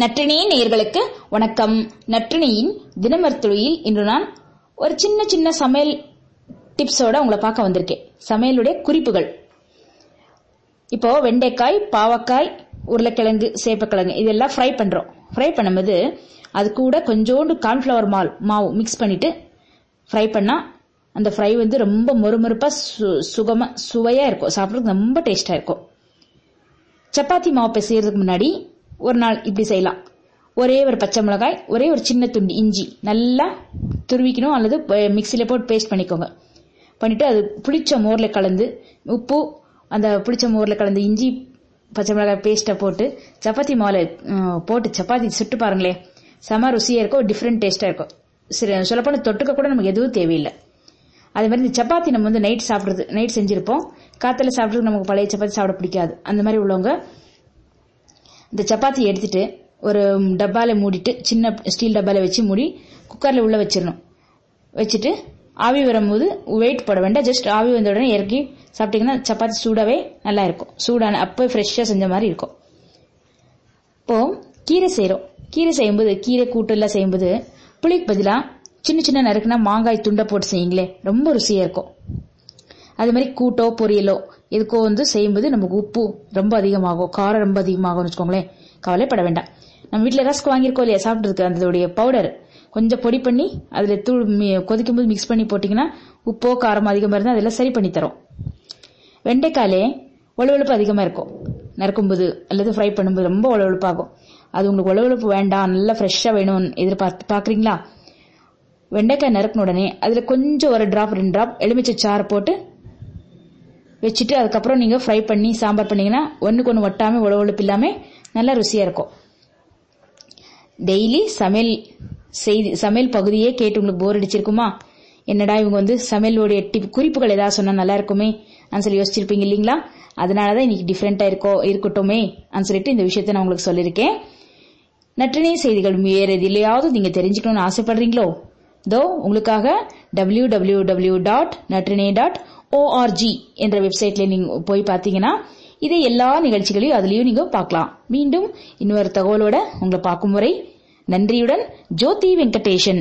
நற்றினி நேயர்களுக்கு வணக்கம். நற்றினியின் தினமர்த்துளியில் இன்று நான் ஒரு சின்ன சின்ன சமையல் டிப்ஸோட உங்களை பார்க்க வந்திருக்கேன். சமையலுடைய குறிப்புகள். இப்போ வெண்டைக்காய் பாவக்காய் உருளைக்கிழங்கு சேப்பக்கிழங்கு இதெல்லாம் ஃப்ரை பண்றோம். ஃப்ரை பண்ணும்போது அது கூட கொஞ்சோண்டு கார்ன்ஃப்ளவர் மால் மாவு மிக்ஸ் பண்ணிட்டு ஃப்ரை பண்ணா அந்த ஃப்ரை வந்து ரொம்ப மொறுமொறுப்பா சு சுகமா சுவையா இருக்கும். சாப்பிட்றதுக்கு ரொம்ப டேஸ்டா இருக்கும். சப்பாத்தி மாவு பிசையறதுக்கு முன்னாடி ஒரு நாள் இப்படி செய்யலாம். ஒரே ஒரு பச்சை மிளகாய் ஒரே ஒரு சின்ன துண்டு இஞ்சி நல்லா துருவிக்கணும். அல்லது மிக்சியில் போட்டு பேஸ்ட் பண்ணிக்கோங்க. பண்ணிட்டு அது புளிச்ச மோரில் கலந்து உப்பு அந்த புளிச்ச மோரில் கலந்து இஞ்சி பச்சை மிளகாய் பேஸ்ட்டை போட்டு சப்பாத்தி மாவில் போட்டு சப்பாத்தி சுட்டு பாருங்களேன். செம ருசியாக இருக்கும் டிஃப்ரெண்ட் டேஸ்ட்டாக இருக்கும். சரி சொல்லப்போனால் தொட்டுக்க கூட நமக்கு எதுவும் தேவையில்லை. அதே மாதிரி இந்த சப்பாத்தி நம்ம வந்து நைட் சாப்பிட்றது நைட் செஞ்சிருப்போம். காத்தில் சாப்பிட்றது நமக்கு பழைய சப்பாத்தி சாப்பிட பிடிக்காது. அந்த மாதிரி உள்ளவங்க இந்த சப்பாத்தி எடுத்துட்டு ஒரு டப்பால மூடிட்டு சின்ன ஸ்டீல் டப்பால வச்சு மூடி குக்கர்ல உள்ள வச்சிடணும். வச்சுட்டு ஆவி வரும்போது வெயிட் போட வேண்டாம். ஜஸ்ட் ஆவி வந்த உடனே இறக்கி சாப்பிட்டீங்கன்னா சப்பாத்தி சூடாவே நல்லா இருக்கும். சூடான அப்போ ஃப்ரெஷ்ஷாக செஞ்ச மாதிரி இருக்கும். இப்போ கீரை செய்கிறோம் கீரை செய்யும்போது கீரை கூட்டு எல்லாம் செய்யும்போது புளிக்கு பதிலாக சின்ன சின்ன நறுக்குனா மாங்காய் துண்டை போட்டு செய்யுங்களே ரொம்ப ருசியாக இருக்கும். அது மாதிரி கூட்டோ பொரியலோ இதுக்கோ வந்து செய்யும்போது நமக்கு உப்பு ரொம்ப அதிகமாகும் காரம் ரொம்ப அதிகமாகும்னு வச்சுக்கோங்களேன். கவலைப்பட வேண்டாம். நம்ம வீட்டில் ரஸ்க் வாங்கியிருக்கோம் இல்லையா சாப்பிட்றதுக்கு அதோடைய பவுடர் கொஞ்சம் பொடி பண்ணி அதில் தூள் கொதிக்கும் போது மிக்ஸ் பண்ணி போட்டிங்கன்னா உப்போ காரம் அதிகமாக இருந்தால் அதெல்லாம் சரி பண்ணி தரும். வெண்டைக்காலே ஒளவெழுப்பு அதிகமாக இருக்கும். நறுக்கும்போது அல்லது ஃப்ரை பண்ணும்போது ரொம்ப ஒளவெழுப்பாகும் அது உங்களுக்கு ஒளவெழுப்பு வேண்டாம் நல்லா ஃப்ரெஷ்ஷாக வேணும்னு எதிர்பார்த்து பார்க்குறீங்களா வெண்டைக்காய் நறுக்கின உடனே அதில் கொஞ்சம் ஒரு ட்ராப் ரெண்டு ட்ராப் எலுமிச்சை சாறு போட்டு வச்சுட்டு அதுக்கப்புறம் நீங்கள் ஃப்ரை பண்ணி சாம்பார் பண்ணீங்கன்னா ஒன்றுக்கு ஒன்று ஒட்டாமல் உழவுழுப்பு இல்லாமல் நல்லா ருசியாக இருக்கும். டெய்லி சமையல் செய்தி சமையல் பகுதியே கேட்டு உங்களுக்கு போர் அடிச்சிருக்குமா? என்னடா இவங்க வந்து சமையலோடைய டிப் குறிப்புகள் ஏதாவது சொன்னால் நல்லா இருக்குமே? அப்படின்னு சொல்லி யோசிச்சிருப்பீங்க இல்லைங்களா? அதனால தான் இன்னைக்கு டிஃப்ரெண்ட்டாக இருக்கோ இருக்கட்டுமே அப்படின்னு சொல்லிட்டு இந்த விஷயத்த நான் உங்களுக்கு சொல்லியிருக்கேன். நற்றினை செய்திகள் வேறு எதிலையாவது நீங்கள் தெரிஞ்சுக்கணும்னு ஆசைப்படுறீங்களோ? தோ உங்களுக்காக W W W dot Natrinai dot ORG என்ற வெப்சைட்ல நீங்க போய் பார்த்தீங்கன்னா இதை எல்லா நிகழ்ச்சிகளையும் அதுலயும் நீங்க பார்க்கலாம். மீண்டும் இன்னொரு தகவலோட உங்களை பார்க்கும் முறை நன்றியுடன் ஜோதி வெங்கடேஷன்.